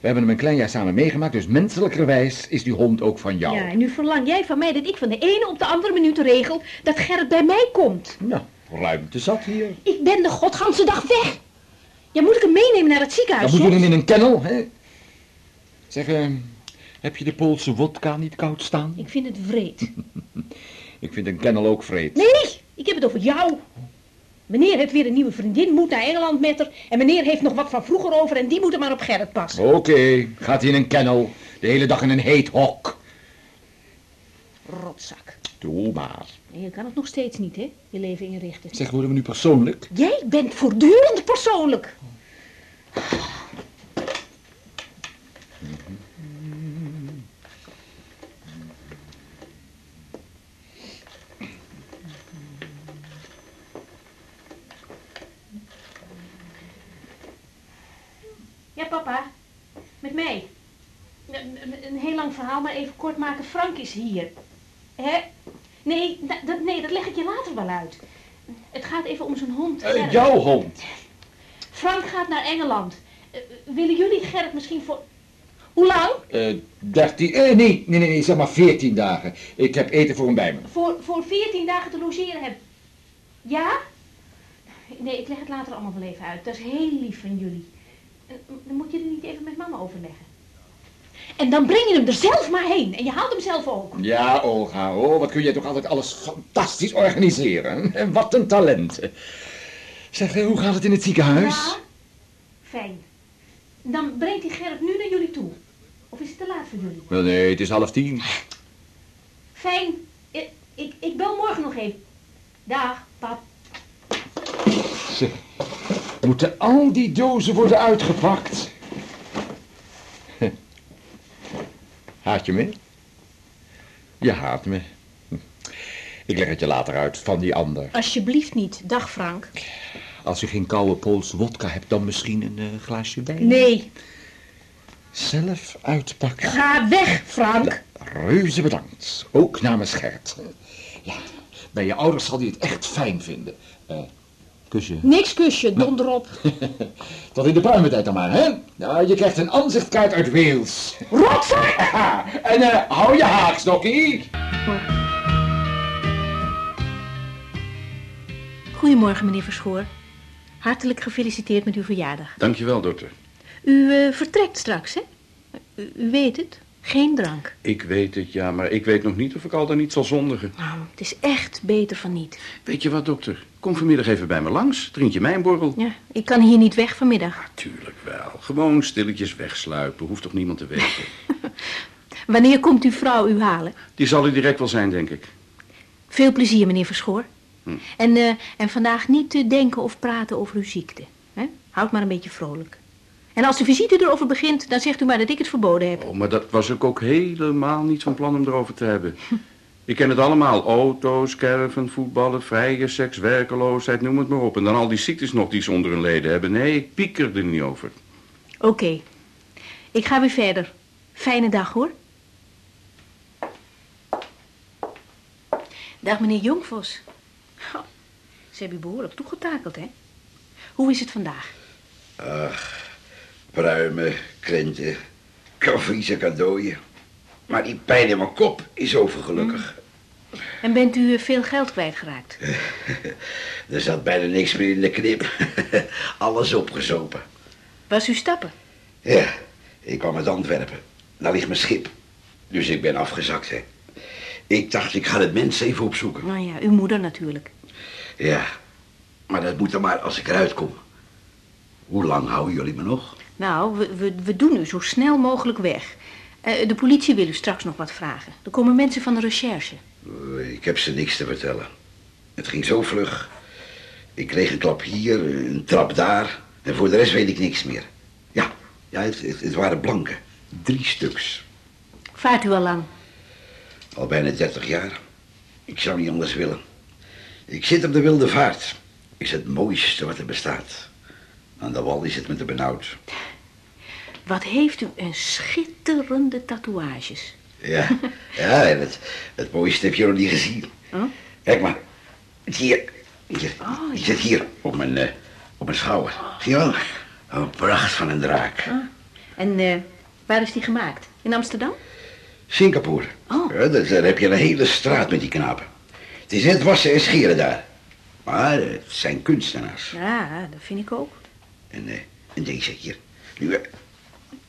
We hebben hem een klein jaar samen meegemaakt, dus menselijkerwijs is die hond ook van jou. Ja, en nu verlang jij van mij dat ik van de ene op de andere minuut regel dat Gerrit bij mij komt. Nou, ruimte zat hier. Ik ben de godganse dag weg. Ja, moet ik hem meenemen naar het ziekenhuis? Dan moet je hem in een kennel, hè? Zeg, eh, heb je de Poolse wodka niet koud staan? Ik vind het vreed. Ik vind een kennel ook vreed. Nee, ik heb het over jou. Meneer heeft weer een nieuwe vriendin, moet naar Engeland met haar. En meneer heeft nog wat van vroeger over en die moet er maar op Gerrit passen. Oké, gaat hij in een kennel. De hele dag in een heet hok. Rotzak. Doe maar. Je kan het nog steeds niet, hè? Je leven inrichten. Zeg, worden we nu persoonlijk? Jij bent voortdurend persoonlijk. Ja, papa. Met mij. Een, heel lang verhaal, maar even kort maken. Frank is hier. Hè? Nee, da- dat, nee, dat leg ik je later wel uit. Het gaat even om zijn hond. Eh, jouw hond. Frank gaat naar Engeland. Eh, willen jullie Gerrit misschien voor... Hoe lang? Dertien, eh, nee, nee, nee, nee, zeg maar veertien dagen. Ik heb eten voor hem bij me. Voor, voor 14 dagen te logeren hebben. Ja? Nee, ik leg het later allemaal wel even uit. Dat is heel lief van jullie. Eh, Dan moet je er niet even met mama overleggen. En dan breng je hem er zelf maar heen. En je haalt hem zelf ook. Ja, Olga, oh, wat kun jij toch altijd alles fantastisch organiseren. En wat een talent. Zeg, eh, hoe gaat het in het ziekenhuis? Ja? Fijn. Dan brengt die Gerrit nu naar jullie toe. Of is het te laat voor jullie? Wel, nee, het is half tien. Fijn. Ik, ik, ik bel morgen nog even. Dag, pap. Zeg, moeten al die dozen worden uitgepakt? Haat je me? Je haat me. Ik leg het je later uit, van die ander. Alsjeblieft niet. Dag, Frank. Als je geen koude Poolse wodka hebt, dan misschien een eh, glaasje wijn. Nee. Zelf uitpakken. Ga weg, Frank. Reuze bedankt. Ook namens Gert. Ja, bij je ouders zal hij het echt fijn vinden. Eh, kusje. Niks kusje, donder op. Tot in de pruimentijd dan maar, hè? Nou, je krijgt een aanzichtkaart uit Wales. Rotzak! en eh, hou je haak, Stokkie. Goedemorgen, meneer Verschoor. Hartelijk gefeliciteerd met uw verjaardag. Dankjewel, dokter. U eh, vertrekt straks, hè? U, u weet het. Geen drank. Ik weet het, ja, maar ik weet nog niet of ik al dan niet zal zondigen. Nou, het is echt beter van niet. Weet je wat, dokter? Kom vanmiddag even bij me langs. Drink je mijn borrel? Ja, ik kan hier niet weg vanmiddag. Tuurlijk wel. Gewoon stilletjes wegsluipen. Hoeft toch niemand te weten. Wanneer komt uw vrouw u halen? Die zal er direct wel zijn, denk ik. Veel plezier, meneer Verschoor. Hm. En, eh, en vandaag niet te denken of praten over uw ziekte. Hè? Houd maar een beetje vrolijk. En als de visite erover begint, dan zegt u maar dat ik het verboden heb. Oh, maar dat was ik ook helemaal niet van plan om erover te hebben. Ik ken het allemaal. Auto's, caravan, voetballen, vrije seks, werkeloosheid, noem het maar op. En dan al die ziektes nog die ze onder hun leden hebben. Nee, ik pieker er niet over. Oké. Ik ga weer verder. Fijne dag, hoor. Dag, meneer Jongvos. Oh, ze hebben u behoorlijk toegetakeld, hè? Hoe is het vandaag? Ach, pruimen, krenten, koffies cadeautjes. Maar die pijn in mijn kop is overgelukkig. En bent u eh, veel geld kwijtgeraakt? Er zat bijna niks meer in de knip. Alles opgezopen. Was u stappen? Ja, ik kwam uit Antwerpen. Daar ligt mijn schip. Dus ik ben afgezakt, hè. Ik dacht, ik ga het mens even opzoeken. Nou ja, uw moeder natuurlijk. Ja, maar dat moet dan maar als ik eruit kom. Hoe lang houden jullie me nog? Nou, we, we, we doen u zo snel mogelijk weg. Eh, de politie wil u straks nog wat vragen. Er komen mensen van de recherche. Eh, Ik heb ze niks te vertellen. Het ging zo vlug. Ik kreeg een klap hier, een trap daar. En voor de rest weet ik niks meer. Ja, ja het, het, het waren blanken. Drie stuks. Vaart u al lang? Al bijna dertig jaar. Ik zou niet anders willen. Ik zit op de wilde vaart. Is het mooiste wat er bestaat. Aan de wal is het me te benauwd. Wat heeft u een schitterende tatoeages. Ja, ja en het, het mooiste heb je nog niet gezien. Huh? Kijk maar. Hier. Hier. Oh, Die zit hier op mijn, eh, op mijn schouder. Zie je wel? Een pracht van een draak. Ah. En eh, waar is die gemaakt? In Amsterdam? Singapore. Oh. Ja, daar heb je een hele straat met die knapen. Het is net wassen en scheren daar. Maar eh, het zijn kunstenaars. Ja, dat vind ik ook. En, eh, en deze hier. Nu, eh,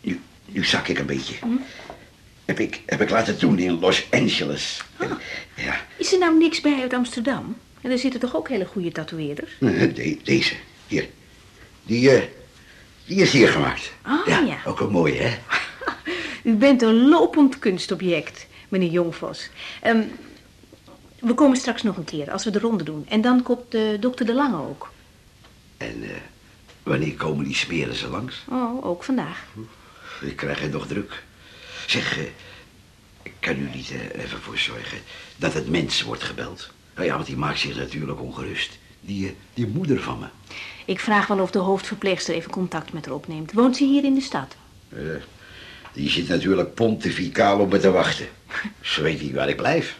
nu, nu zak ik een beetje. Heb, ik, heb ik laten doen in Los Angeles. En, ja, Is er nou niks bij uit Amsterdam? En er zitten toch ook hele goede tatoeëerders? de- deze. Hier. Die, eh, die is hier gemaakt. Ah, ja. Ook een mooie, hè? U bent een lopend kunstobject, meneer Jongvos. Ehm, we komen straks nog een keer, als we de ronde doen. En dan komt de dokter De Lange ook. En eh, wanneer komen die smeren ze langs? Oh, ook vandaag. Ik krijg het nog druk. Zeg, eh, kan u niet eh, even voor zorgen dat het mens wordt gebeld? Nou ja, want die maakt zich natuurlijk ongerust. Die, eh, die moeder van me. Ik vraag wel of de hoofdverpleegster even contact met haar opneemt. Woont ze hier in de stad? Die zit natuurlijk pontificaal op me te wachten. Ze weet niet waar ik blijf.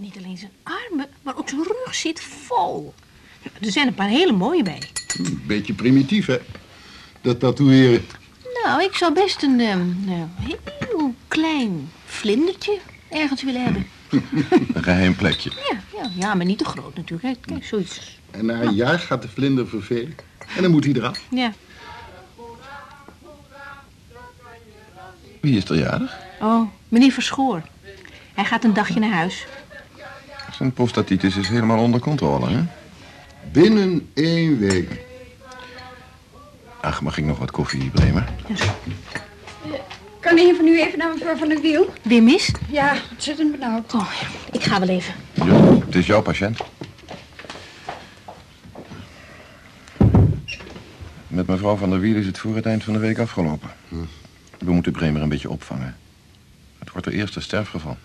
Niet alleen zijn armen, maar ook zijn rug zit vol. Er zijn een paar hele mooie bij. Een beetje primitief, hè? Dat tatoeëren. Nou, ik zou best een ehm, eh, heel klein vlindertje ergens willen hebben. Een geheim plekje. Ja, ja, ja, maar niet te groot natuurlijk. Kijk, kijk zoiets. En na een jaar gaat de vlinder vervelen. En dan moet hij eraf. Ja. Wie is er jarig? Oh, meneer Verschoor. Hij gaat een dagje naar huis. Zijn prostatitis is helemaal onder controle, hè? Binnen één week. Ach, mag ik nog wat koffie, Bremer? Kan een van u even naar mevrouw van der Wiel? Weer mis? Ja, ontzettend benauwd. Oh, ja. Ik ga wel even. Ja, het is jouw patiënt. Met mevrouw van der Wiel is het voor het eind van de week afgelopen. We moeten Bremer een beetje opvangen. Het wordt de eerste sterfgeval.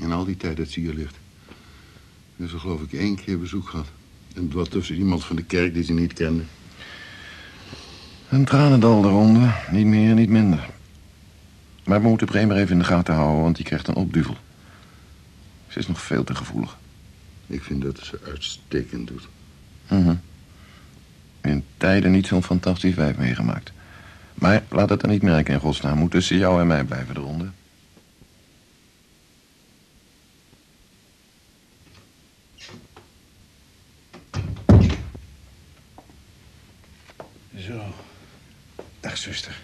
En al die tijd dat ze hier ligt. Dus er geloof ik één keer bezoek gehad. En was tussen iemand van de kerk die ze niet kende. Een tranendal de ronde, niet meer, niet minder. Maar we moeten Bremer even in de gaten houden, want die krijgt een opduvel. Ze is nog veel te gevoelig. Ik vind dat ze uitstekend doet. Mhm. In tijden niet zo'n fantastisch wijf meegemaakt. Maar laat het dan niet merken in godsnaam. Moet tussen jou en mij blijven de Zo. Dag, zuster.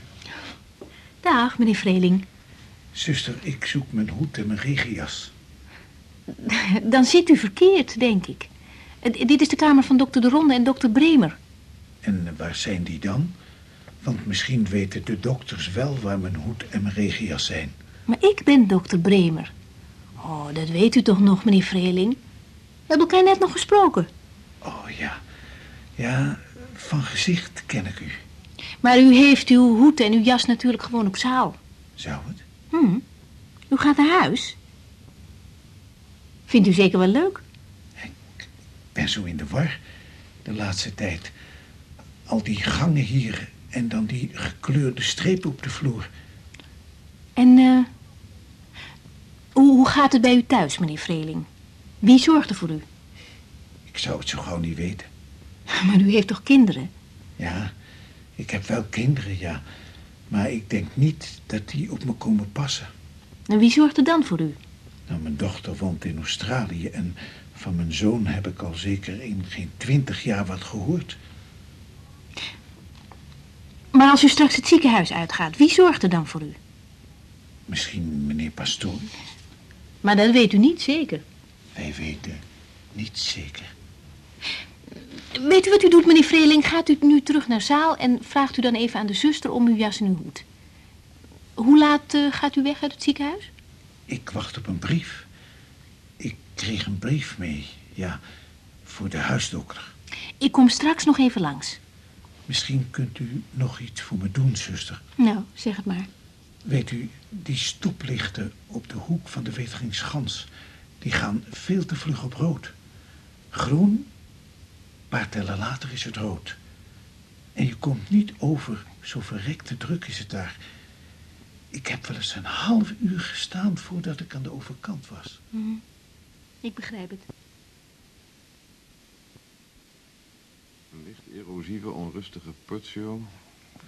Dag, meneer Vreeling. Zuster, ik zoek mijn hoed en mijn regenjas. Dan zit u verkeerd, denk ik. Dit is de kamer van dokter De Ronde en dokter Bremer. En waar zijn die dan? Want misschien weten de dokters wel waar mijn hoed en mijn regenjas zijn. Maar ik ben dokter Bremer. Oh, dat weet u toch nog, meneer Vreeling? We hebben elkaar net nog gesproken. Oh ja. Ja, van gezicht ken ik u. Maar u heeft uw hoed en uw jas natuurlijk gewoon op zaal. Zou het? Hm. U gaat naar huis. Vindt u zeker wel leuk? Ik ben zo in de war de laatste tijd. Al die gangen hier en dan die gekleurde strepen op de vloer. En eh, hoe, gaat het bij u thuis, meneer Vreeling? Wie zorgt er voor u? Ik zou het zo gauw niet weten. Maar u heeft toch kinderen? Ja, ik heb wel kinderen, ja. Maar ik denk niet dat die op me komen passen. En wie zorgt er dan voor u? Nou, mijn dochter woont in Australië en van mijn zoon heb ik al zeker in geen twintig jaar wat gehoord. Maar als u straks het ziekenhuis uitgaat, wie zorgt er dan voor u? Misschien meneer Pastoor. Maar dat weet u niet zeker. Wij weten niet zeker. Weet u wat u doet, meneer Vreeling? Gaat u nu terug naar zaal en vraagt u dan even aan de zuster om uw jas en uw hoed. Hoe laat eh, gaat u weg uit het ziekenhuis? Ik wacht op een brief. Ik kreeg een brief mee, ja, voor de huisdokter. Ik kom straks nog even langs. Misschien kunt u nog iets voor me doen, zuster. Nou, zeg het maar. Weet u, die stoeplichten op de hoek van de Weteringsgans... die gaan veel te vlug op rood. Groen, paar tellen later is het rood. En je komt niet over, zo verrekte druk is het daar. Ik heb wel eens een half uur gestaan voordat ik aan de overkant was. Ik begrijp het. Erosieve, onrustige putio.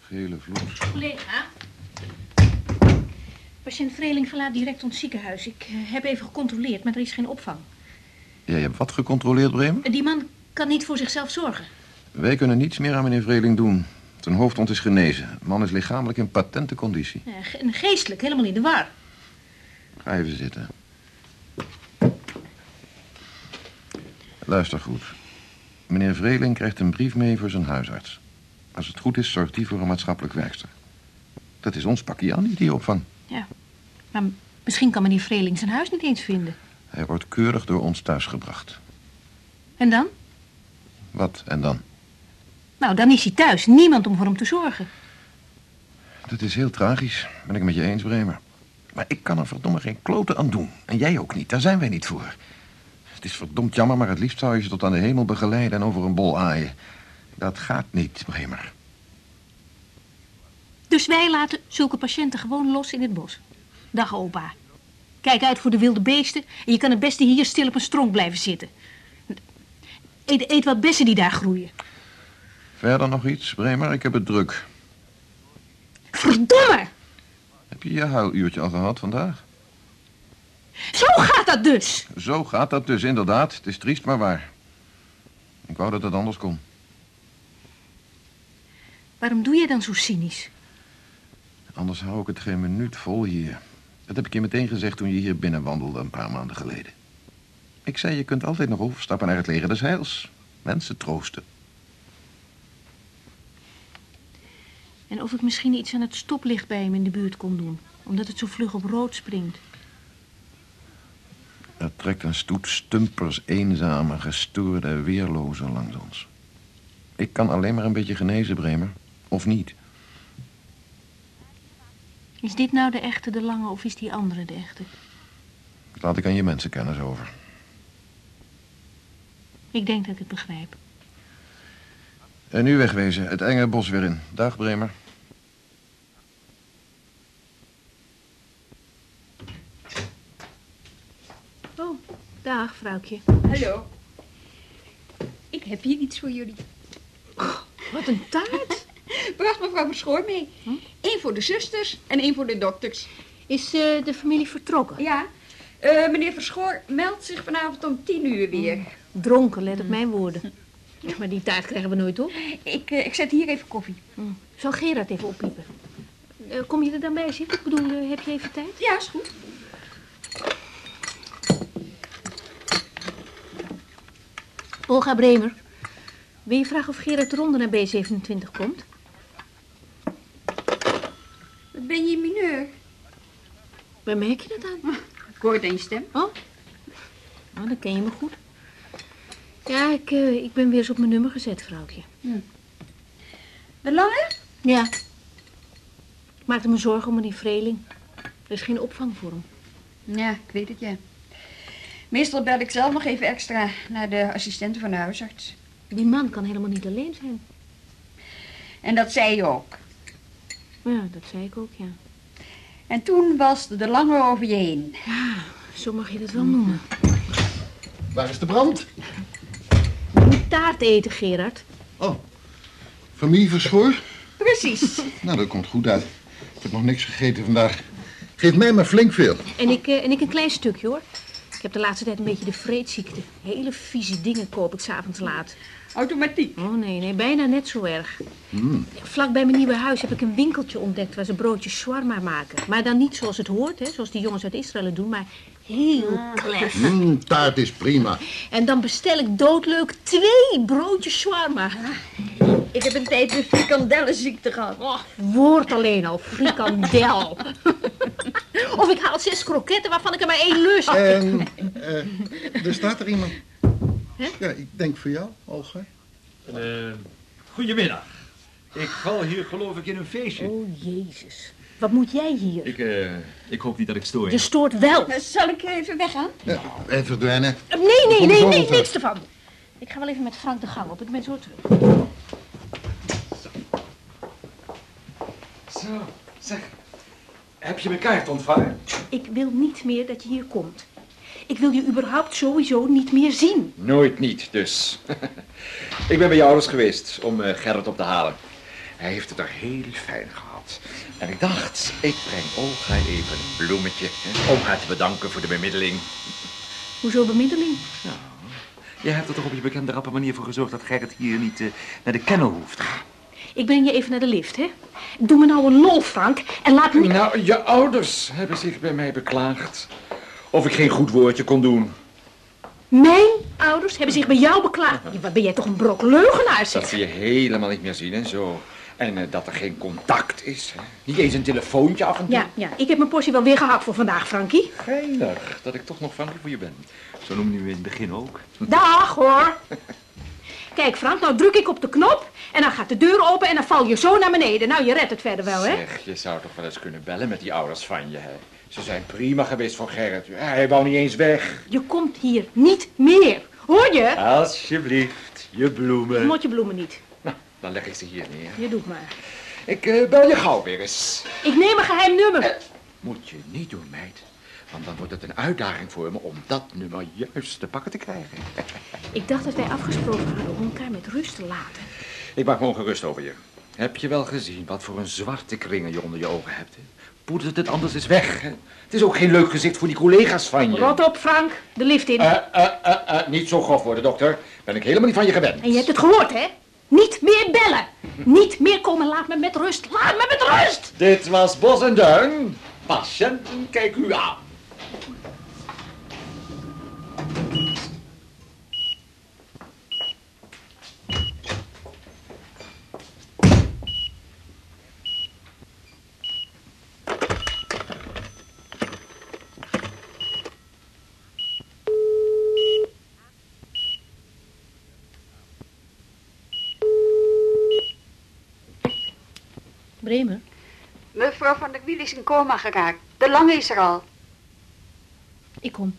Gele vloed. Collega. Patiënt Vreeling verlaat direct ons ziekenhuis. Ik eh, heb even gecontroleerd, maar er is geen opvang. Jij hebt wat gecontroleerd, Bremer? En Die man kan niet voor zichzelf zorgen. Wij kunnen niets meer aan meneer Vreeling doen. Zijn hoofdwond is genezen. De man is lichamelijk in patente conditie. Ja, ge- en geestelijk, helemaal in de war. Ga even zitten. Luister goed. Meneer Vreeling krijgt een brief mee voor zijn huisarts. Als het goed is, zorgt hij voor een maatschappelijk werkster. Dat is ons pakje aan niet die opvang. Ja. Maar misschien kan meneer Vreeling zijn huis niet eens vinden. Hij wordt keurig door ons thuisgebracht. En dan? Wat en dan? Nou, dan is hij thuis. Niemand om voor hem te zorgen. Dat is heel tragisch, ben ik met je eens, Bremer. Maar ik kan er verdomme geen kloten aan doen. En jij ook niet, daar zijn wij niet voor. Het is verdomd jammer, maar het liefst zou je ze tot aan de hemel begeleiden en over een bol aaien. Dat gaat niet, Bremer. Dus wij laten zulke patiënten gewoon los in het bos. Dag opa. Kijk uit voor de wilde beesten en je kan het beste hier stil op een stronk blijven zitten. Eet, eet wat bessen die daar groeien. Verder nog iets, Bremer? Ik heb het druk. Verdomme! Heb je je huiluurtje al gehad vandaag? Zo gaat dat dus! Zo gaat dat dus, inderdaad. Het is triest, maar waar. Ik wou dat het anders kon. Waarom doe jij dan zo cynisch? Anders hou ik het geen minuut vol hier. Dat heb ik je meteen gezegd toen je hier binnenwandelde een paar maanden geleden. Ik zei, je kunt altijd nog overstappen naar het leger des heils. Mensen troosten. En of ik misschien iets aan het stoplicht bij hem in de buurt kon doen. Omdat het zo vlug op rood springt. Er trekt een stoet stumpers, eenzame, gestoorde, weerlozen langs ons. Ik kan alleen maar een beetje genezen, Bremer. Of niet. Is dit nou de echte de lange of is die andere de echte? Laat ik aan je mensenkennis over. Ik denk dat ik het begrijp. En nu wegwezen, het enge bos weer in. Dag, Bremer. Oh, dag vrouwtje. Hallo. Ik heb hier iets voor jullie. Wat een taart. Bracht mevrouw Verschoor mee. Eén voor de zusters en één voor de dokters. Is eh, de familie vertrokken? Ja, eh, meneer Verschoor meldt zich vanavond om tien uur weer. Dronken, let op mijn woorden. Ja, maar die taart krijgen we nooit op. Ik, eh, ik zet hier even koffie. Zal Gerard even oppiepen? Eh, kom je er dan bij zitten? Ik bedoel, heb je even tijd? Ja, is goed. Olga Bremer. Wil je vragen of Gerard de Ronde naar B27 komt? Ben je mineur? Waar merk je dat aan? Ik hoorde een stem. Oh, nou, dan ken je me goed. Ja, ik, eh, ik ben weer eens op mijn nummer gezet, vrouwtje. De lange? Ja. Ik maakte me zorgen om meneer Vreeling. Er is geen opvang voor hem. Ja, ik weet het, ja. Meestal bel ik zelf nog even extra naar de assistenten van de huisarts. Die man kan helemaal niet alleen zijn. En dat zei je ook. Ja, dat zei ik ook, ja. En toen was de lange over je heen. Zo mag je dat wel noemen. Waar is de brand? Je moet taart eten, Gerard. Oh, familie Verschoor? Precies. Nou, dat komt goed uit. Ik heb nog niks gegeten vandaag. Geef mij maar flink veel. En ik, eh, en ik een klein stukje, hoor. Ik heb de laatste tijd een beetje de vreedziekte. Hele vieze dingen koop ik s'avonds laat. Automatiek. Oh nee, nee, bijna net zo erg. Vlak bij mijn nieuwe huis heb ik een winkeltje ontdekt waar ze broodjes shawarma maken. Maar dan niet zoals het hoort, hè, zoals die jongens uit Israël het doen, maar heel klef. Mm, taart is prima. En dan bestel ik doodleuk twee broodjes shawarma. Ik heb een tijd de frikandellenziekte gehad. Oh, woord alleen al, frikandel. of ik haal zes kroketten waarvan ik er maar één lust. En eh, er staat er iemand. Ja, ik denk voor jou, Olga. Eh, goedemiddag. Ik val hier geloof ik in een feestje. Oh, jezus. Wat moet jij hier? Ik, eh, ik hoop niet dat ik stoor. Je stoort wel. Zal ik even weggaan? Ja, en verdwijnen. Nee, nee, nee, zo nee, terug. niks ervan. Ik ga wel even met Frank de gang op. Ik ben zo terug. Zo, zeg. Heb je mijn kaart ontvangen? Ik wil niet meer dat je hier komt. Ik wil je überhaupt sowieso niet meer zien. Nooit niet, dus. ik ben bij je ouders geweest om eh, Gerrit op te halen. Hij heeft het er heel fijn gehad. En ik dacht, ik breng Olga even een bloemetje hè, om haar te bedanken voor de bemiddeling. Hoezo bemiddeling? Jij hebt er toch op je bekende rappe manier voor gezorgd dat Gerrit hier niet eh, naar de kennel hoeft. Ik breng je even naar de lift, hè? Doe me nou een lol, Frank, en laat me... Nou, je ouders hebben zich bij mij beklaagd. Of ik geen goed woordje kon doen. Mijn ouders hebben zich bij jou beklaagd. Wat ben jij toch een brok leugenaar, Dat zeg. ze je helemaal niet meer zien en zo. En eh, dat er geen contact is. Hè. Niet eens een telefoontje af en toe. Ja, ja, ik heb mijn portie wel weer gehad voor vandaag, Frankie. Geinig dat ik toch nog Frankie voor je ben. Zo noemde je me in het begin ook. Dag, hoor. Kijk, Frank, nou druk ik op de knop en dan gaat de deur open en dan val je zo naar beneden. Nou, je redt het verder wel, hè? Zeg, je zou toch wel eens kunnen bellen met die ouders van je, hè? Ze zijn prima geweest voor Gerrit. Ja, hij wou niet eens weg. Je komt hier niet meer. Hoor je? Alsjeblieft, je bloemen. Mot je bloemen niet. Dan leg ik ze hier neer. Je doet maar. Ik eh, bel je gauw weer eens. Ik neem een geheim nummer. Moet je niet doen, meid. Want dan wordt het een uitdaging voor me om dat nummer juist te pakken te krijgen. Ik dacht dat wij afgesproken hadden om elkaar met rust te laten. Ik maak me ongerust over je. Heb je wel gezien wat voor een zwarte kringen je onder je ogen hebt? Hè? Poedert het anders eens weg. Hè? Het is ook geen leuk gezicht voor die collega's van je. Rot op, Frank. De lift in. Eh, eh, eh, eh, niet zo grof worden, dokter. Ben ik helemaal niet van je gewend. En je hebt het gehoord, hè? Niet meer bellen. Niet meer komen. Laat me met rust. Laat me met rust. Dit was Bos en Duin. Patiënten, kijk u aan. Bremer, Mevrouw van der Wiel is in coma geraakt. De lange is er al. ik kom.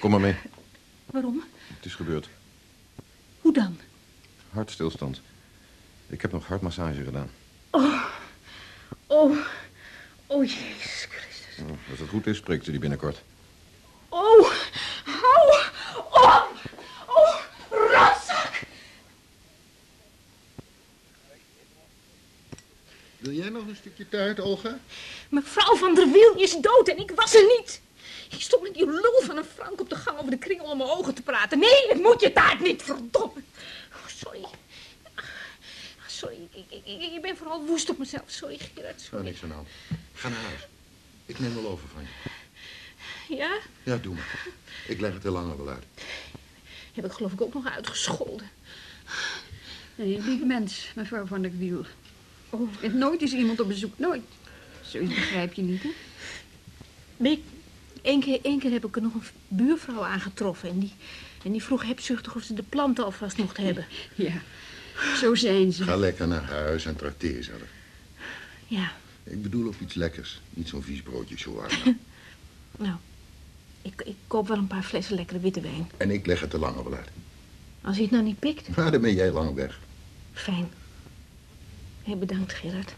Kom maar mee. Waarom? Het is gebeurd. Hoe dan? Hartstilstand. Ik heb nog hartmassage gedaan. Oh, oh, Jezus Christus. Nou, Als het goed is, spreekt ze die binnenkort. Oh, hou op. Oh, rotzak. Wil jij nog een stukje taart, Olga? Mevrouw van der Wiel is dood en ik was er niet. Ik stond met die lul van een Frank op de gang over de kringel om mijn ogen te praten. Nee, het moet je taart niet, verdomme. Oh, sorry. Sorry, ik, ik, ik, ik ben vooral woest op mezelf. Sorry, Gerard. Ga Sorry. niks aan de hand. Ga naar huis. Ik neem wel over van je. Ja? Ja, doe maar. Ik leg het heel lang wel uit. Heb ik geloof ik ook nog uitgescholden. Nee, lieve mens, mevrouw van der Wiel. Oh. Nooit is iemand op bezoek. Nooit. Zoiets begrijp je niet, hè? Nee, één keer, één keer heb ik er nog een buurvrouw aangetroffen. En die, en die vroeg hebzuchtig of ze de planten alvast mocht hebben. Ja, zo zijn ze. Ga lekker naar huis en trakteer jezelf. Ja, Ik bedoel op iets lekkers. Niet zo'n vies broodje shawarma. nou. Ik, ik koop wel een paar flessen lekkere witte wijn. en ik leg het te lang wel uit. Als hij het nou niet pikt, Maar dan ben jij lang weg. fijn. Hé, bedankt, Gerard.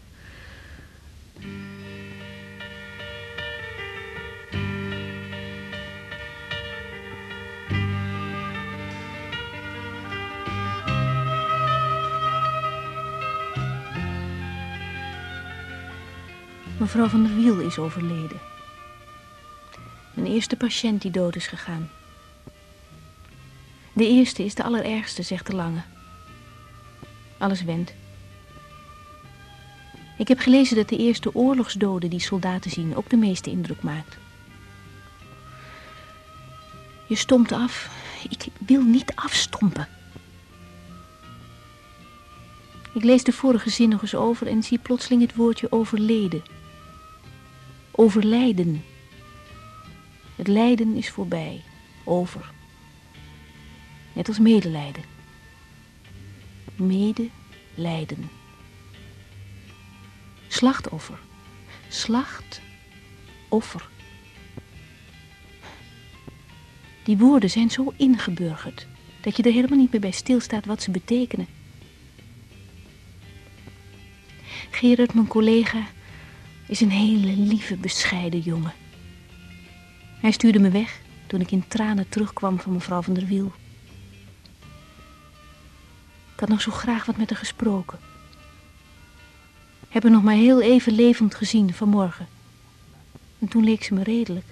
Mevrouw van der Wiel is overleden. Een eerste patiënt die dood is gegaan. De eerste is de allerergste, zegt de lange. Alles wendt. Ik heb gelezen dat de eerste oorlogsdoden die soldaten zien ook de meeste indruk maakt. Je stomt af. Ik wil niet afstompen. Ik lees de vorige zin nog eens over en zie plotseling het woordje overleden. Overlijden. Het lijden is voorbij. Over. Net als medelijden. Medelijden. Slachtoffer. Slachtoffer. Die woorden zijn zo ingeburgerd. Dat je er helemaal niet meer bij stilstaat wat ze betekenen. Gerard, mijn collega, is een hele lieve, bescheiden jongen. Hij stuurde me weg toen ik in tranen terugkwam van mevrouw van der Wiel. Ik had nog zo graag wat met haar gesproken. Heb haar nog maar heel even levend gezien vanmorgen. En toen leek ze me redelijk.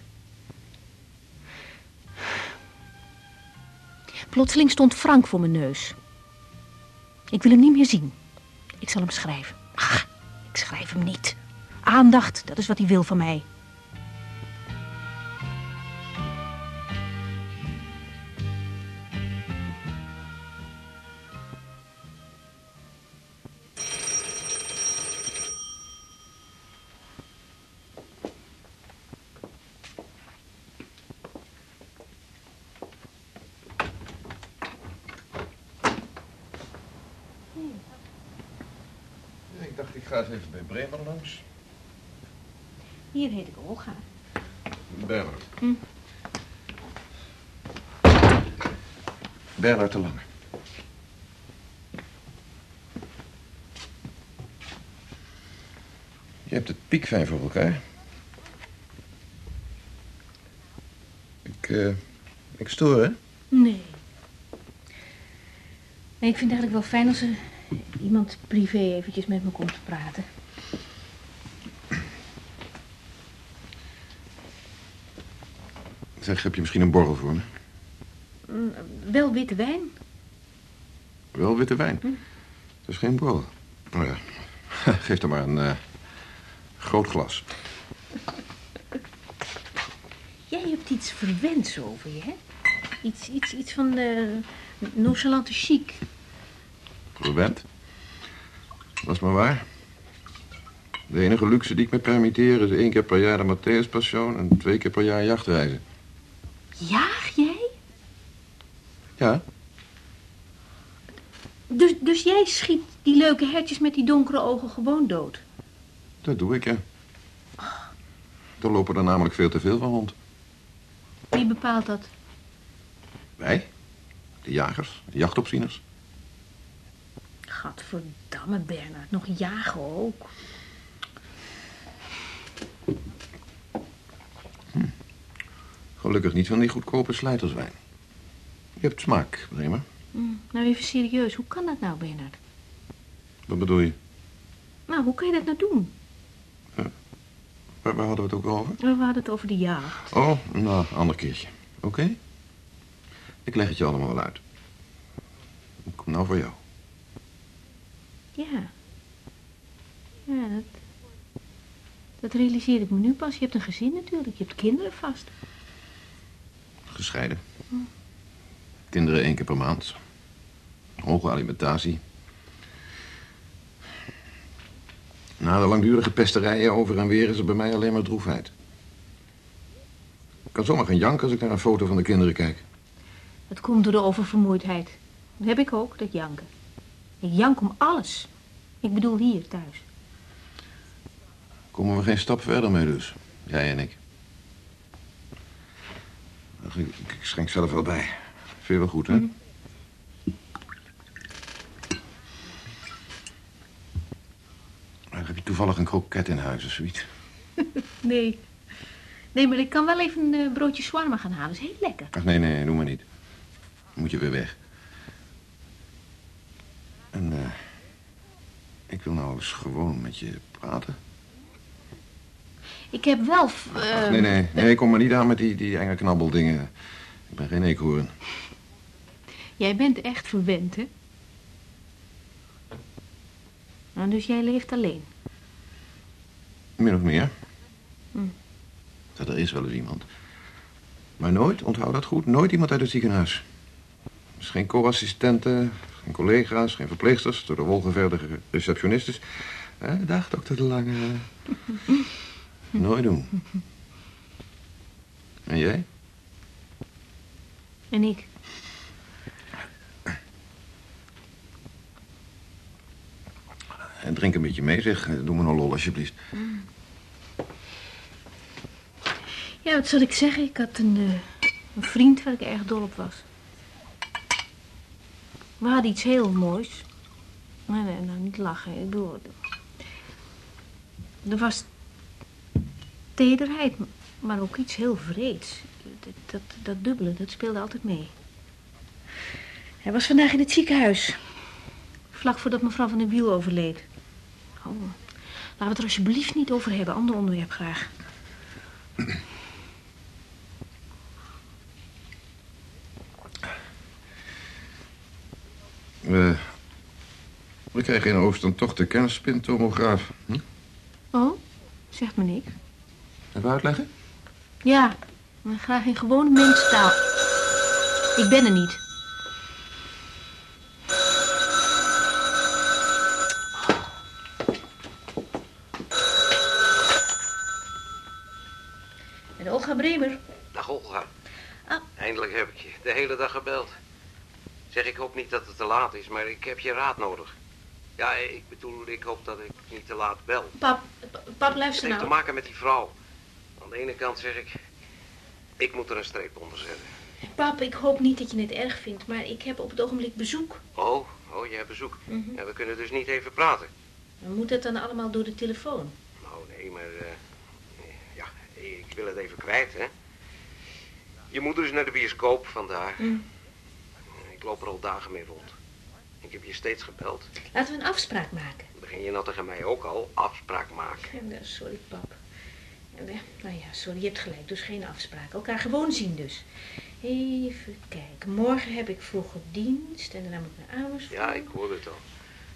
Plotseling stond Frank voor mijn neus. Ik wil hem niet meer zien. Ik zal hem schrijven. Ach, ik schrijf hem niet. Aandacht, dat is wat hij wil van mij. Hier heet ik Olga. Bernard. Hm. Bernard de Lange. Je hebt het piekfijn voor elkaar. Ik, eh, ik stoor, hè? Nee. Nee, ik vind het eigenlijk wel fijn als er iemand privé eventjes met me komt praten. Zeg, heb je misschien een borrel voor me? Mm, wel witte wijn. Wel witte wijn. Hm. Dat is geen borrel. Nou ja, geef dan maar een eh, groot glas. Jij hebt iets verwends over je, hè? Iets, iets, iets van de nonchalante chic. Verwend. Dat is maar waar. De enige luxe die ik me permitteer is één keer per jaar de Matthäus Passion en twee keer per jaar jachtreizen. Jaag jij? Ja, Dus, dus jij schiet die leuke hertjes met die donkere ogen gewoon dood? dat doe ik, ja. Er lopen er namelijk veel te veel van rond. Wie bepaalt dat? Wij, de jagers, de jachtopzieners. Gadverdamme, Bernard. Nog jagen ook. Gelukkig niet van die goedkope slijterswijn. Je hebt smaak, Bremer. Mm, nou, even serieus. Hoe kan dat nou, Bernard? Wat bedoel je? Nou, hoe kan je dat nou doen? Waar, waar hadden we het ook over? We hadden het over de jacht. Oh, nou, ander keertje. Oké? Ik leg het je allemaal wel uit. Ik kom nou voor jou. Ja. Ja, dat... Dat realiseer ik me nu pas. Je hebt een gezin natuurlijk. Je hebt kinderen vast. Gescheiden. Kinderen één keer per maand. Hoge alimentatie. Na de langdurige pesterijen over en weer is er bij mij alleen maar droefheid. Ik kan zomaar gaan janken als ik naar een foto van de kinderen kijk. Dat komt door de oververmoeidheid. Dat heb ik ook, dat janken. Ik jank om alles. Ik bedoel hier, thuis. Komen we geen stap verder mee dus, jij en ik. Ach, Ik, ik schenk zelf wel bij. Vind je wel goed, hè? Maar heb je toevallig een kroket in huis of zoiets? Nee. Nee, maar ik kan wel even een eh, broodje shawarma gaan halen. Dat is heel lekker. Ach, nee, nee, doe maar niet. Dan moet je weer weg. En, eh... ik wil nou eens gewoon met je praten. Ik heb wel... f- Ach, eh, nee, nee, nee, kom maar niet aan met die, die enge knabbeldingen. Ik ben geen eekhoorn. Jij bent echt verwend, hè? Nou, dus jij leeft alleen. Min of meer. Hm. Dat er is wel eens iemand. Maar nooit, onthoud dat goed, nooit iemand uit het ziekenhuis. Dus geen co-assistenten, geen collega's, geen verpleegsters, door de wolgeverdige receptionistes. Eh, dag, dokter De Lange. nooit doen. En jij? En ik. En drink een beetje mee, zeg. Doe me een lol, alsjeblieft. Ja, wat zal ik zeggen? Ik had een, eh, een vriend waar ik erg dol op was. We hadden iets heel moois. Nee, nee, nou niet lachen. Ik bedoel... Er was tederheid, maar ook iets heel vreeds. Dat, dat, dat dubbele, dat speelde altijd mee. Hij was vandaag in het ziekenhuis. Vlak voordat mevrouw van der Wiel overleed. Oh, laten we het er alsjeblieft niet over hebben. Ander onderwerp graag. We, we krijgen in Oosten toch de kennispintomograaf. Hm? Oh, zegt me niks. Even uitleggen? Ja, maar graag in gewone mensentaal. Ik ben er niet. En Olga Bremer. Dag Olga. Ah. Eindelijk heb ik je de hele dag gebeld. Zeg, ik hoop niet dat het te laat is, maar ik heb je raad nodig. Ja, ik bedoel, ik hoop dat ik niet te laat bel. Pap, pap, Het luister heeft te nou. maken met die vrouw. Aan de ene kant zeg ik, ik moet er een streep onder zetten. Pap, ik hoop niet dat je het erg vindt, maar ik heb op het ogenblik bezoek. Oh, oh, je hebt bezoek. Mhm. Ja, we kunnen dus niet even praten. Moet het dan allemaal door de telefoon. Nou, nee, maar... eh, ja, ik wil het even kwijt, hè. Je moeder is naar de bioscoop vandaag. Mm. Ik loop er al dagen mee rond. Ik heb je steeds gebeld. Laten we een afspraak maken. Begin je nou tegen mij ook al afspraak maken? En, sorry, pap. Nou ja, sorry, je hebt gelijk. Dus geen afspraak. Elkaar gewoon zien dus. Even kijken. Morgen heb ik vroege dienst en daarna moet ik naar Amersfoort. Ja, ik hoorde het al.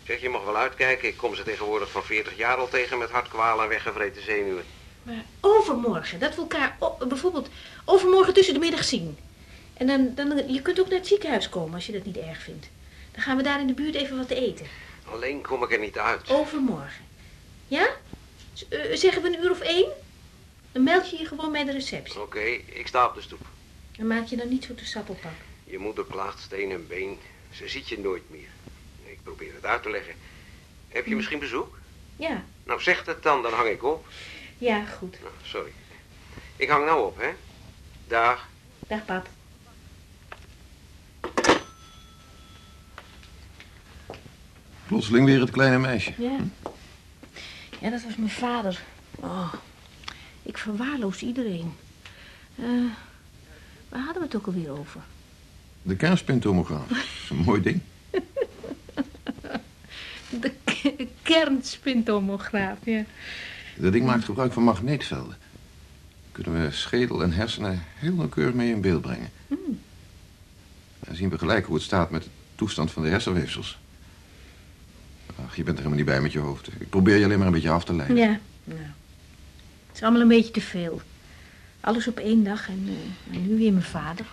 Zeg, je mag wel uitkijken. Ik kom ze tegenwoordig van 40 jaar al tegen met hartkwalen en weggevreten zenuwen. Maar overmorgen, dat we elkaar bijvoorbeeld overmorgen tussen de middag zien. En dan, dan, je kunt ook naar het ziekenhuis komen als je dat niet erg vindt. Dan gaan we daar in de buurt even wat eten. Alleen kom ik er niet uit. Overmorgen. Ja? Z- eh, zeggen we een uur of één? Dan meld je je gewoon bij de receptie. Oké, ik sta op de stoep. Dan maak je dan niet zo te sappelpap. Je moeder klaagt steen en been. Ze ziet je nooit meer. Ik probeer het uit te leggen. Heb je misschien bezoek? Ja, Nou, zeg het dan, dan hang ik op. ja, goed. Nou, sorry. Ik hang nou op, hè? Dag. Dag, pap. Plotseling weer het kleine meisje. Ja. Ja, dat was mijn vader. Oh, ik verwaarloos iedereen. Eh, waar hadden we het ook alweer over? De is een mooi ding. De kernspintomograaf, ja. Dat ding maakt gebruik van magneetvelden. Kunnen we schedel en hersenen heel nauwkeurig mee in beeld brengen. Dan zien we gelijk hoe het staat met de toestand van de hersenweefsels. Ach, je bent er helemaal niet bij met je hoofd. Ik probeer je alleen maar een beetje af te leiden. Ja, nou. Het is allemaal een beetje te veel. Alles op één dag en, eh, en nu weer mijn vader.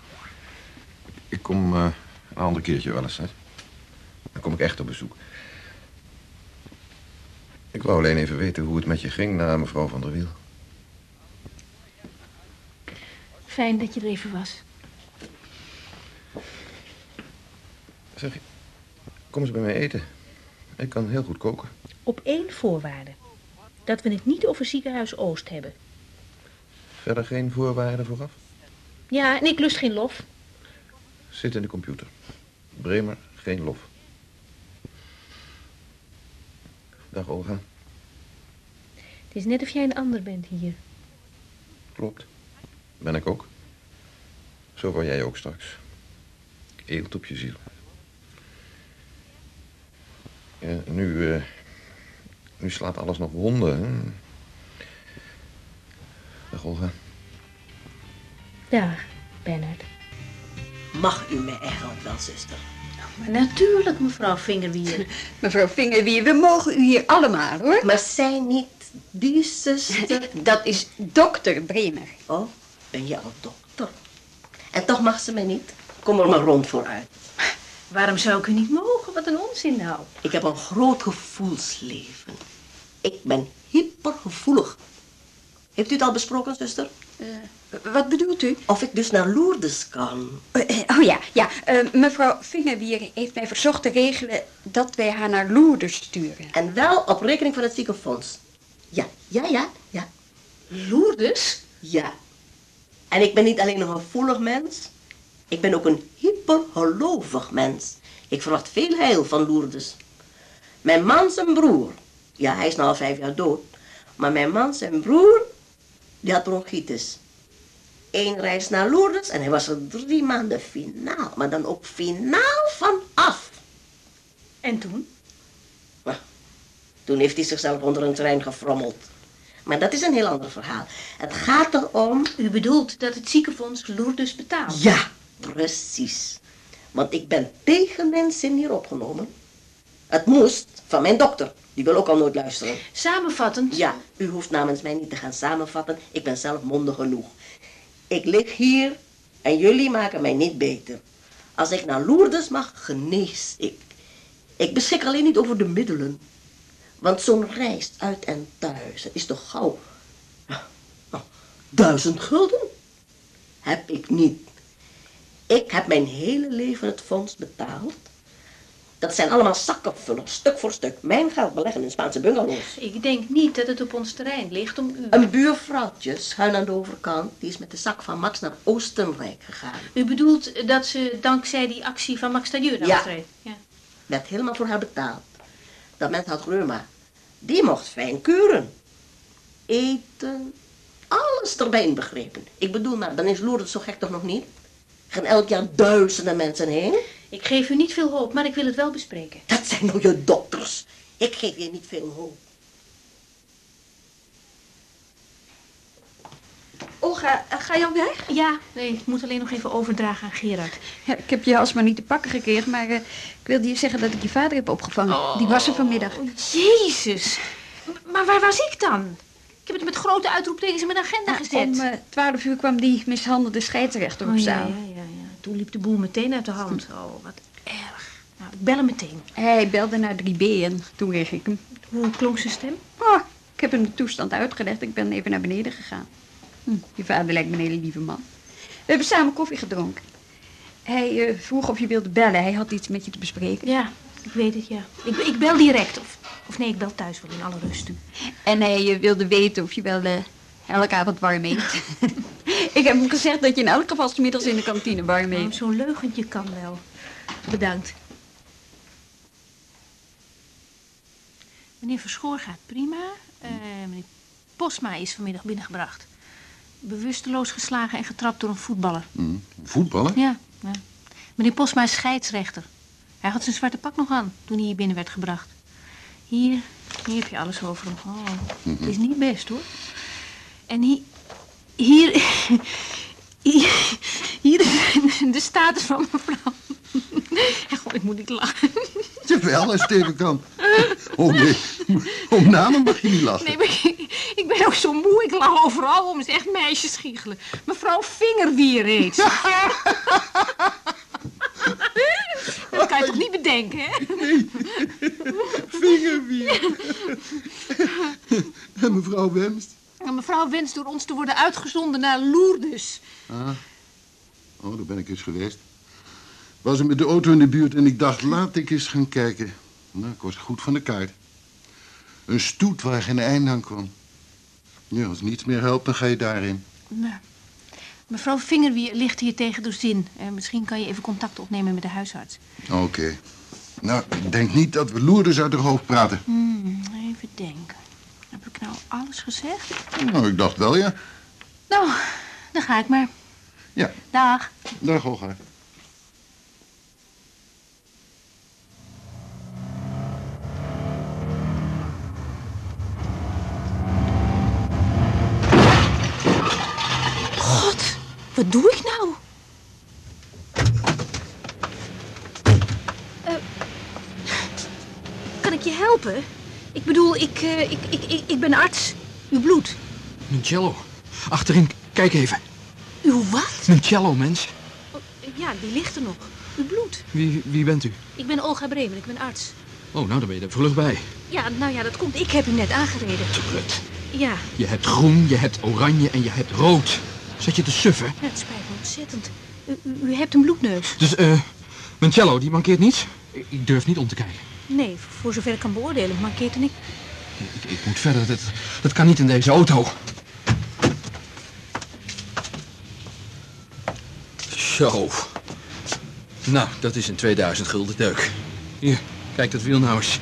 Ik kom eh, een ander keertje wel eens, hè. Dan kom ik echt op bezoek. Ik wou alleen even weten hoe het met je ging na mevrouw van der Wiel. Fijn dat je er even was. Zeg, kom eens bij mij eten. Ik kan heel goed koken. Op één voorwaarde. Dat we het niet over ziekenhuis Oost hebben. Verder geen voorwaarden vooraf? Ja, en ik lust geen lof. Zit in de computer. Bremer, geen lof. Dag Olga. Het is net of jij een ander bent hier. Klopt. Ben ik ook. Zo word jij ook straks. Eelt op je ziel. Ja, nu, eh, nu slaat alles nog wonden. Hè? Dag Olga. Dag, Bernard. Mag u mij eigenlijk wel, zuster? Maar natuurlijk, mevrouw Vingerwier. Mevrouw Vingerwier, we mogen u hier allemaal, hoor. Maar zij niet die zuster. Dat is dokter Bremer. Oh, ben je al dokter? En toch mag ze mij niet? Kom er maar rond vooruit. Waarom zou ik u niet mogen? Wat een onzin nou. Ik heb een groot gevoelsleven. Ik ben hypergevoelig. Heeft u het al besproken, zuster? Wat bedoelt u? Of ik dus naar Lourdes kan. Eh, eh, Oh ja, ja. eh, mevrouw Vingerwier heeft mij verzocht te regelen dat wij haar naar Lourdes sturen. En wel op rekening van het ziekenfonds. Ja, ja, ja, ja. Lourdes? Ja. En ik ben niet alleen een gevoelig mens. Ik ben ook een hypergelovig mens. Ik verwacht veel heil van Lourdes. Mijn man zijn broer. Ja, hij is nu al vijf jaar dood. Maar mijn man zijn broer, die had bronchitis. Eén reis naar Lourdes en hij was er drie maanden finaal. Maar dan ook finaal van af. En toen? Toen heeft hij zichzelf onder een trein gefrommeld. Maar dat is een heel ander verhaal. Het gaat erom... U bedoelt dat het ziekenfonds Lourdes betaalt? Ja, precies. Want ik ben tegen mijn zin hier opgenomen. Het moest van mijn dokter. Die wil ook al nooit luisteren. Samenvattend? Ja, u hoeft namens mij niet te gaan samenvatten. Ik ben zelf mondig genoeg. Ik lig hier en jullie maken mij niet beter. Als ik naar Lourdes mag, genees ik. Ik beschik alleen niet over de middelen. Want zo'n reis uit en thuis is toch gauw... nou, duizend gulden? Heb ik niet. Ik heb mijn hele leven het fonds betaald. Dat zijn allemaal zakkenvullers, stuk voor stuk. Mijn geld beleggen in Spaanse bungalows. Ik denk niet dat het op ons terrein ligt om u... Een buurvrouwtje, schuin aan de overkant, die is met de zak van Max naar Oostenrijk gegaan. U bedoelt dat ze dankzij die actie van Max Tailleur Ja. aftreedt? Ja. Werd helemaal voor haar betaald. Dat mens had reuma. Die mocht fijn kuren. Eten, alles erbij inbegrepen. Ik bedoel, maar dan is Lourdes zo gek toch nog niet? Er gaan elk jaar duizenden mensen heen. Ik geef u niet veel hoop, maar ik wil het wel bespreken. Dat zijn nou je dokters. Ik geef je niet veel hoop. Olga, eh, ga je al weg? Ja, nee, ik moet alleen nog even overdragen aan Gerard. Ja, ik heb je alsmaar niet te pakken gekregen, maar eh, ik wilde je zeggen dat ik je vader heb opgevangen. Die was er vanmiddag. Jezus. M- Maar waar was ik dan? Ik heb het met grote uitroeptekens in mijn agenda gezet. Om eh, twaalf uur kwam die mishandelde scheidsrechter op Oh, ja, zaal. ja, ja, ja. Toen liep de boel meteen uit de hand. Oh, wat erg. Nou, ik bel hem meteen. Hij belde naar 3B en toen kreeg ik hem. Hoe klonk zijn stem? Oh, ik heb hem de toestand uitgelegd. Ik ben even naar beneden gegaan. Hm, je vader lijkt me een hele lieve man. We hebben samen koffie gedronken. Hij eh, vroeg of je wilde bellen. Hij had iets met je te bespreken. Ja, ik weet het, ja. Ik, ik bel direct. Of, of nee, ik bel thuis wel in alle rust. En hij eh, wilde weten of je wel eh, elke avond warm eet. ik heb hem gezegd dat je in elk geval 's middags in de kantine warm Nou, eet. Zo'n leugentje kan wel. Bedankt. Meneer Verschoor gaat prima. Eh, meneer Posma is vanmiddag binnengebracht. Bewusteloos geslagen en getrapt door een voetballer. Hm, Voetballen? Ja, ja. Meneer Posma is scheidsrechter. Hij had zijn zwarte pak nog aan toen hij hier binnen werd gebracht. Hier, hier heb je alles over hem. Oh, het is niet best hoor. En hier, hier, hier, de status van mevrouw. God, ik moet niet lachen. Jawel, uitstekend dan. Oh nee, om namen mag je niet lachen. Nee, maar ik, ik ben ook zo moe. Ik lach overal om. Het is echt meisjes giechelen. Mevrouw Vingerwier heet. Dat kan je toch niet bedenken, hè? Vingerwier. En mevrouw Wemst? En mevrouw wenst door ons te worden uitgezonden naar Lourdes. Ah. Oh, daar ben ik eens geweest. Was er met de auto in de buurt en ik dacht, laat ik eens gaan kijken. Nou, ik was goed van de kaart. Een stoet waar geen einde aan kwam. Ja, als niets meer helpt, dan ga je daarin. Nou, mevrouw Vingerwier ligt hier tegen de zin. Eh, misschien kan je even contact opnemen met de huisarts. Oké. Nou, ik denk niet dat we Loerders uit haar hoofd praten. Hmm, even denken. Heb ik nou alles gezegd? Nou, ik dacht wel, ja. Nou, dan ga ik maar. Ja. Dag. Dag, Olga. God, wat doe ik nou? Eh, kan ik je helpen? Ik bedoel, ik, eh, ik, ik, ik, ik ben arts. Uw bloed. Een cello. Achterin, kijk even. Uw wat? Een cello, mens. Oh, ja, die ligt er nog. Uw bloed. Wie, wie bent u? Ik ben Olga Bremen, ik ben arts. Oh, nou, dan ben je er vlug bij. Ja, nou ja, dat komt. Ik heb u net aangereden. Trut. Ja, Je hebt groen, je hebt oranje en je hebt rood. Zet je te suffen? ja, het spijt me ontzettend. U, u, u hebt een bloedneus. Dus, eh, mijn cello, die mankeert niets? Ik, ik durf niet om te kijken. Nee, voor zover ik kan beoordelen, mankeert er niks. Ik, ik moet verder, dat, dat kan niet in deze auto. Zo. Nou, dat is een 2000 gulden deuk. Hier, kijk dat wiel nou eens.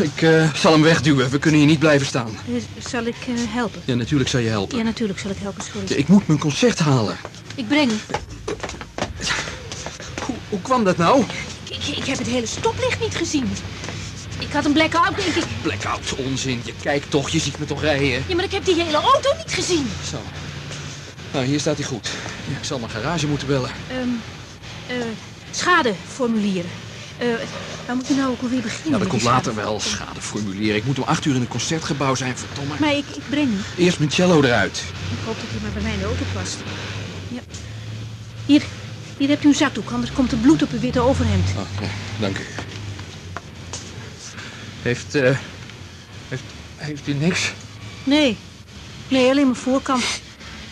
Ik eh, zal hem wegduwen. We kunnen hier niet blijven staan. Eh, Zal ik eh, helpen? Ja, natuurlijk zal je helpen. Ja, natuurlijk zal ik helpen, sorry. Ja, ik moet mijn concert halen. Ik breng hem. Hoe, hoe kwam dat nou? Ik, ik, ik heb het hele stoplicht niet gezien. Ik had een blackout, denk ik. Blackout, onzin. Je kijkt toch, je ziet me toch rijden. Ja, maar ik heb die hele auto niet gezien. Zo. Nou, hier staat hij goed. Ik zal mijn garage moeten bellen. Ehm eh, schadeformulieren. Eh, waar moet je nou ook alweer beginnen? Ja, dat komt later schade- wel. Schadeformulier. Ik moet om acht uur in een concertgebouw zijn, verdomme. Maar ik, ik breng hem. Eerst mijn cello eruit. Ik hoop dat hij maar bij mij in de auto past. Ja. Hier, hier hebt u een zakdoek, anders komt er bloed op uw witte overhemd. Oh, ja, dank u. Heeft, eh heeft, heeft u niks? Nee, nee, alleen mijn voorkant.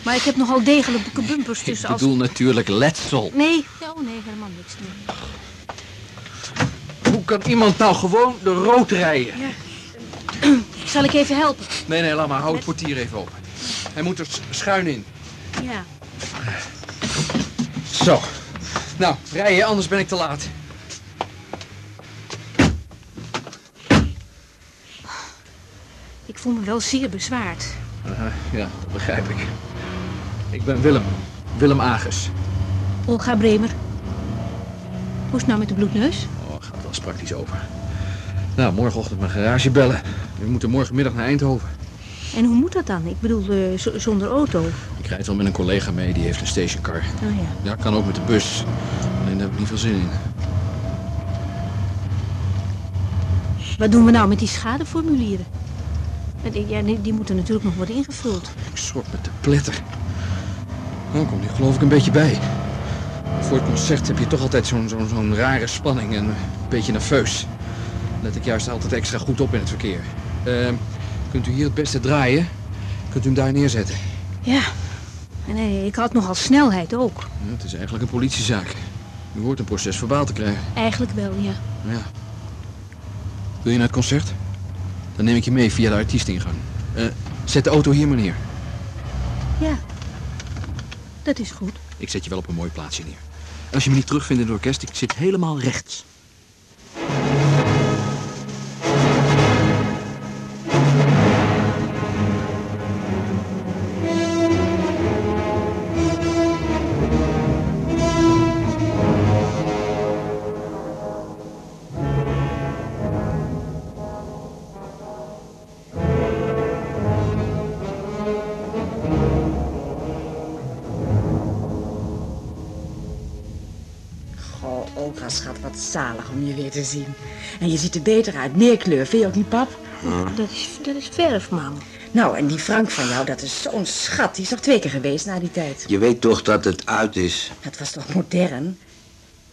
Maar ik heb nogal degelijke bumpers, dus Ik als... bedoel natuurlijk letsel. Nee, oh nee, helemaal niks. Nee. Hoe kan iemand nou gewoon de rood rijden? Zal ik even helpen? Nee, nee, laat maar. Hou het portier even open. Hij moet er schuin in. Ja. Zo. Nou, rijden, anders ben ik te laat. Ik voel me wel zeer bezwaard. Ja, dat begrijp ik. Ik ben Willem. Willem Agers. Olga Bremer. Hoe is het nou met de bloedneus? Praktisch over. Nou, morgenochtend mijn garage bellen. We moeten morgenmiddag naar Eindhoven. En hoe moet dat dan? Ik bedoel, eh, zonder auto. Ik rijd wel met een collega mee, die heeft een stationcar. Oh ja. Ja, kan ook met de bus. Alleen daar heb ik niet veel zin in. Wat doen we nou met die schadeformulieren? Die- Ja, die, die moeten natuurlijk nog worden ingevuld. Ik schrok met de pletter. Dan komt nu geloof ik een beetje bij. Voor het concert heb je toch altijd zo'n zo'n zo'n rare spanning en beetje nerveus. Let ik juist altijd extra goed op in het verkeer. Eh, kunt u hier het beste draaien? Kunt u hem daar neerzetten? Ja. En eh, ik had nogal snelheid ook. Ja, het is eigenlijk een politiezaak. U hoort een proces verbaal te krijgen. Eigenlijk wel, ja. Ja. Wil je naar het concert? Dan neem ik je mee via de artiestingang. Eh, zet de auto hier maar neer. Ja. Dat is goed. Ik zet je wel op een mooi plaatsje neer. Als je me niet terugvindt in het orkest, ik zit helemaal rechts. Olga, schat, wat zalig om je weer te zien. En je ziet er beter uit. Meer kleur, vind je ook niet, pap? Dat is, dat is verf, mam. Nou, en die Frank van jou, dat is zo'n schat. Die is nog twee keer geweest na die tijd. Je weet toch dat het uit is? Het was toch modern?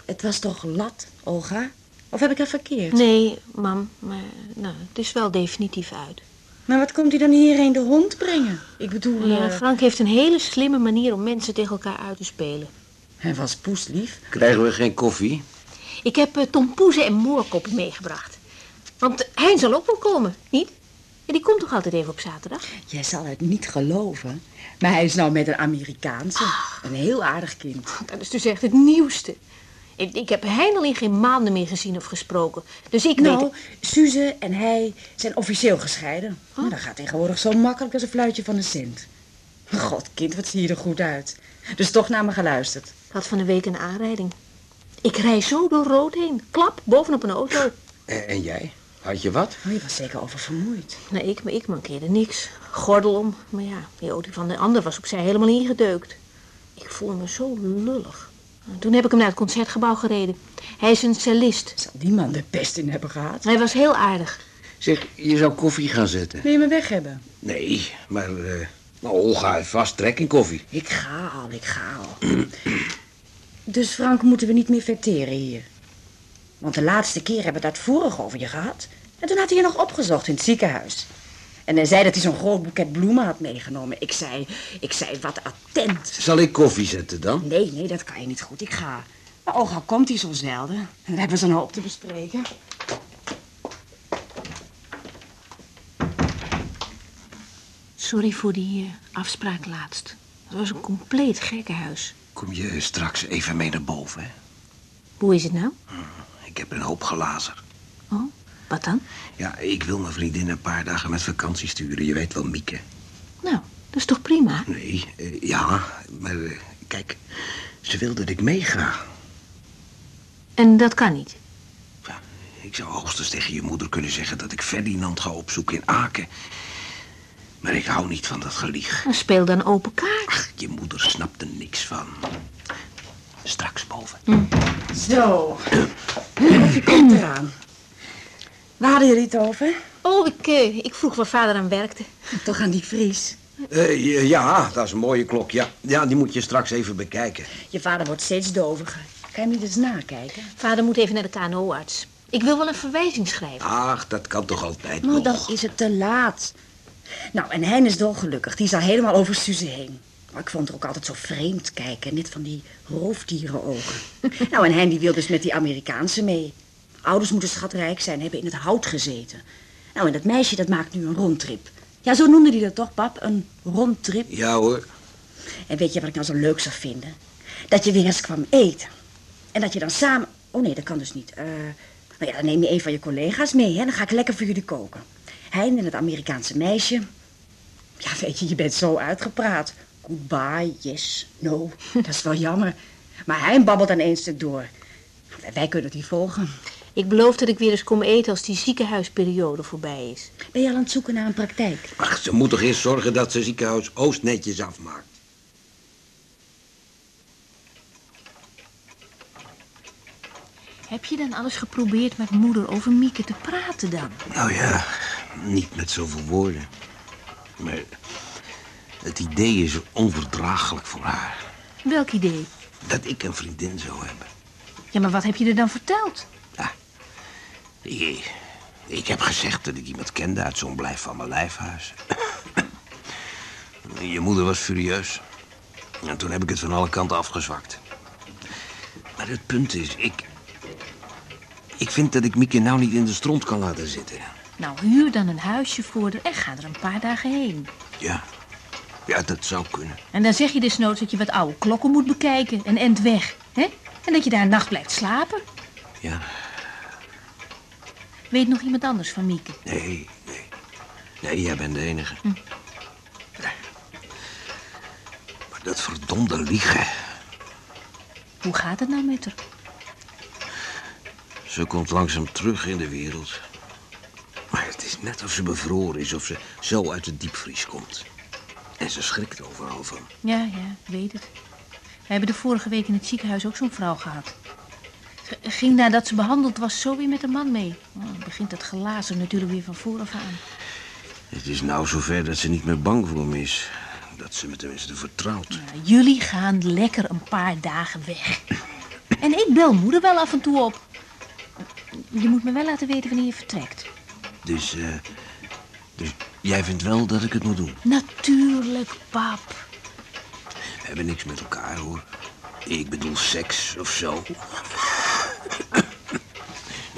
Het was toch lat, Olga? Of heb ik dat verkeerd? Nee, mam, maar nou, het is wel definitief uit. Maar wat komt hij dan hierheen de hond brengen? Ik bedoel, Ja, eh, Frank heeft een hele slimme manier om mensen tegen elkaar uit te spelen. hij was poeslief. Krijgen we geen koffie? Ik heb eh, tompoezen en moorkoppen meegebracht. Want hij zal ook wel komen, niet? Ja, die komt toch altijd even op zaterdag? Jij zal het niet geloven, maar hij is nou met een Amerikaanse. Een heel aardig kind. Dat is dus echt het nieuwste. Ik, ik heb Heinel in geen maanden meer gezien of gesproken. Dus ik weet... Nou, Suze en hij zijn officieel gescheiden. Maar dat gaat tegenwoordig zo makkelijk als een fluitje van een cent. God, kind, wat zie je er goed uit. Dus toch naar me geluisterd. Ik had van een week een aanrijding. Ik rij zo door rood heen. Klap, bovenop een auto. En, en jij? Had je wat? Oh, je was zeker oververmoeid. Nee, ik, ik mankeerde niks. Gordel om. Maar ja, die auto van de ander was opzij helemaal ingedeukt. Ik voelde me zo lullig. Toen heb ik hem naar het concertgebouw gereden. Hij is een cellist. Zal die man de pest in hebben gehad? Hij was heel aardig. Zeg, je zou koffie gaan zetten. Wil je me weg hebben? Nee, maar... eh nou, Olga heeft vast trek in koffie. Ik ga al, ik ga al. dus Frank, moeten we niet meer verteren hier? Want de laatste keer hebben we het uitvoerig over je gehad. En toen had hij je nog opgezocht in het ziekenhuis. En hij zei dat hij zo'n groot boeket bloemen had meegenomen. Ik zei, ik zei, wat attent. Zal ik koffie zetten dan? Nee, nee, dat kan je niet goed. Ik ga. Maar oh, al komt hij zo zelden. En dan hebben we zo'n hoop te bespreken. Sorry voor die eh, afspraak laatst. Het was een compleet gekkenhuis. Kom je straks even mee naar boven, hè? Hoe is het nou? Ik heb een hoop glazen. Oh, wat dan? Ja, ik wil mijn vriendin een paar dagen met vakantie sturen. Je weet wel, Mieke. Nou, dat is toch prima? Nee, eh, ja, maar eh, kijk, ze wil dat ik meega. En dat kan niet. Ik zou hoogstens tegen je moeder kunnen zeggen dat ik Ferdinand ga opzoeken in Aken. Maar ik hou niet van dat gelieg. Dan speel dan open kaart. Ach, je moeder snapt er niks van. Straks boven. Zo. Je komt eraan. Waar hadden jullie het over? Oh, ik, eh, ik vroeg waar vader aan werkte. Toch aan die Fries. Eh, ja, dat is een mooie klok, ja. Ja, die moet je straks even bekijken. Je vader wordt steeds doviger. Kan je niet eens nakijken? Vader moet even naar de KNO-arts. Ik wil wel een verwijzing schrijven. Ach, dat kan toch altijd Maar nog. dan is het te laat. Nou, en Hein is dolgelukkig. Die is al helemaal over Suze heen. Maar ik vond haar ook altijd zo vreemd kijken. Net van die roofdierenogen. nou, en Hein die wil dus met die Amerikaanse mee. Ouders moeten schatrijk zijn, hebben in het hout gezeten. Nou, en dat meisje dat maakt nu een rondtrip. Ja, zo noemde die dat toch, pap? Een rondtrip. Ja hoor. En weet je wat ik nou zo leuk zou vinden? Dat je weer eens kwam eten. En dat je dan samen... Oh nee, dat kan dus niet. Eh, nou ja, dan neem je een van je collega's mee, hè. Dan ga ik lekker voor jullie koken. Hein en het Amerikaanse meisje. Ja, weet je, je bent zo uitgepraat. Goodbye, yes, no. Dat is wel jammer. Maar Hein babbelt dan één stuk door. Wij kunnen het niet volgen. Ik beloof dat ik weer eens kom eten als die ziekenhuisperiode voorbij is. Ben je al aan het zoeken naar een praktijk? Ach, ze moet toch eerst zorgen dat ze ziekenhuis Oost netjes afmaakt. Heb je dan alles geprobeerd met moeder over Mieke te praten dan? Nou ja, niet met zoveel woorden. Maar het idee is onverdraaglijk voor haar. Welk idee? Dat ik een vriendin zou hebben. Ja, maar wat heb je er dan verteld? Ik, ik heb gezegd dat ik iemand kende uit zo'n blijf van mijn lijfhuis. Je moeder was furieus. En toen heb ik het van alle kanten afgezwakt. Maar het punt is, ik... Ik vind dat ik Mieke nou niet in de stront kan laten zitten. Nou, huur dan een huisje voor en ga er een paar dagen heen. Ja, ja dat zou kunnen. En dan zeg je desnoods dat je wat oude klokken moet bekijken en end weg. Hè? En dat je daar een nacht blijft slapen. Ja, Weet nog iemand anders van Mieke? nee, nee. Nee, jij bent de enige. Hm. Nee. Maar dat verdomde liegen. Hoe gaat het nou met haar? Ze komt langzaam terug in de wereld. Is net of ze bevroren is, of ze zo uit de diepvries komt. En ze schrikt overal van. Ja, ja, weet het. We hebben de vorige week in het ziekenhuis ook zo'n vrouw gehad. Ze ging nadat ze behandeld was zo weer met een man mee. Oh, dan begint dat glazen natuurlijk weer van vooraf aan. Het is nou zover dat ze niet meer bang voor me is. Dat ze me tenminste vertrouwt. Jullie gaan lekker een paar dagen weg. En ik bel moeder wel af en toe op. Je moet me wel laten weten wanneer je vertrekt. Dus, eh, dus jij vindt wel dat ik het moet doen? Natuurlijk, pap. We hebben niks met elkaar, hoor. Ik bedoel seks of zo.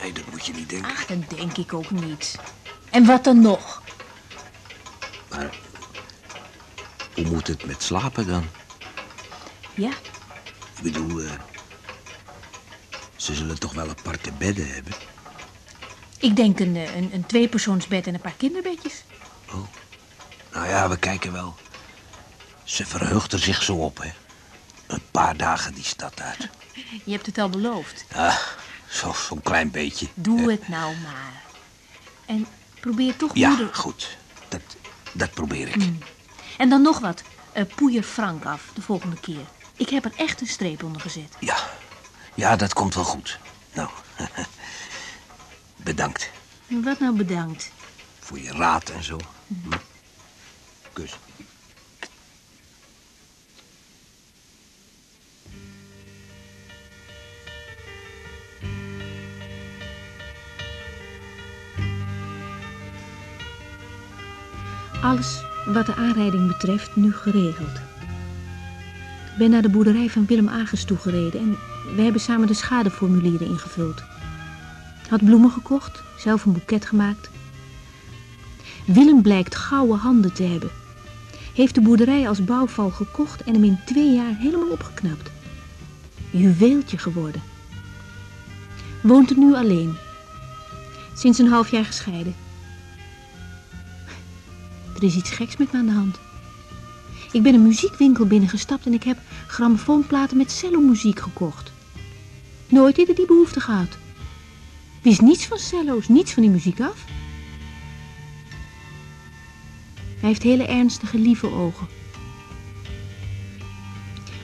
Nee, dat moet je niet denken. Ach, dat denk ik ook niet. En wat dan nog? Maar hoe moet het met slapen dan? Ja, Ik bedoel, eh, ze zullen toch wel aparte bedden hebben? Ik denk een, eh, een, een tweepersoonsbed en een paar kinderbedjes. Nou ja, we kijken wel. Ze verheugt er zich zo op, hè. Een paar dagen die stad uit. Je hebt het al beloofd. Ah, zo- zo'n klein beetje. Doe het nou maar. En probeer toch Ja, moeder... goed. Dat, dat probeer ik. Mm. En dan nog wat. Eh poeier Frank af de volgende keer. Ik heb er echt een streep onder gezet. Ja, ja, dat komt wel goed. Nou, bedankt Wat nou bedankt. voor je raad en zo. Hm. Kus. Alles wat de aanrijding betreft nu geregeld. Ik ben naar de boerderij van Willem Ages toegereden en we hebben samen de schadeformulieren ingevuld. Had bloemen gekocht, zelf een boeket gemaakt. Willem blijkt gouden handen te hebben. heeft de boerderij als bouwval gekocht en hem in twee jaar helemaal opgeknapt. Juweeltje geworden. Woont er nu alleen. Sinds een half jaar gescheiden. Er is iets geks met me aan de hand. Ik ben een muziekwinkel binnengestapt en ik heb grammofoonplaten met cellomuziek gekocht. Nooit eerder die behoefte gehad. Wist niets van cello's, niets van die muziek af. Hij heeft hele ernstige, lieve ogen.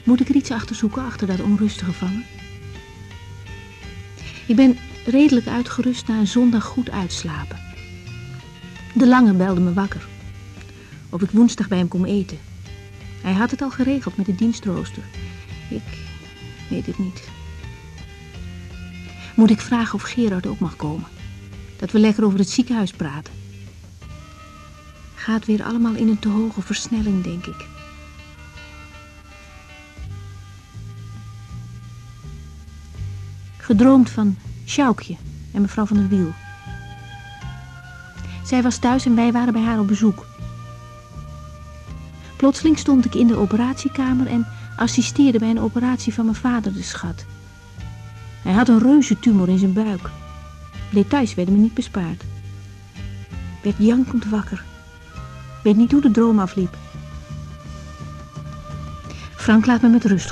Moet ik er iets achter zoeken, achter dat onrustige vangen? Ik ben redelijk uitgerust na een zondag goed uitslapen. De lange belde me wakker. Of ik woensdag bij hem kom eten. Hij had het al geregeld met de dienstrooster. Ik weet het niet. Moet ik vragen of Gerard ook mag komen? Dat we lekker over het ziekenhuis praten. Gaat weer allemaal in een te hoge versnelling, denk ik. Gedroomd van Sjoukje en mevrouw van der Wiel. Zij was thuis en wij waren bij haar op bezoek. Plotseling stond ik in de operatiekamer en assisteerde bij een operatie van mijn vader, de schat. Hij had een reuze tumor in zijn buik. Details werden me niet bespaard. Werd jankend wakker. Weet niet hoe de droom afliep. Frank laat me met rust.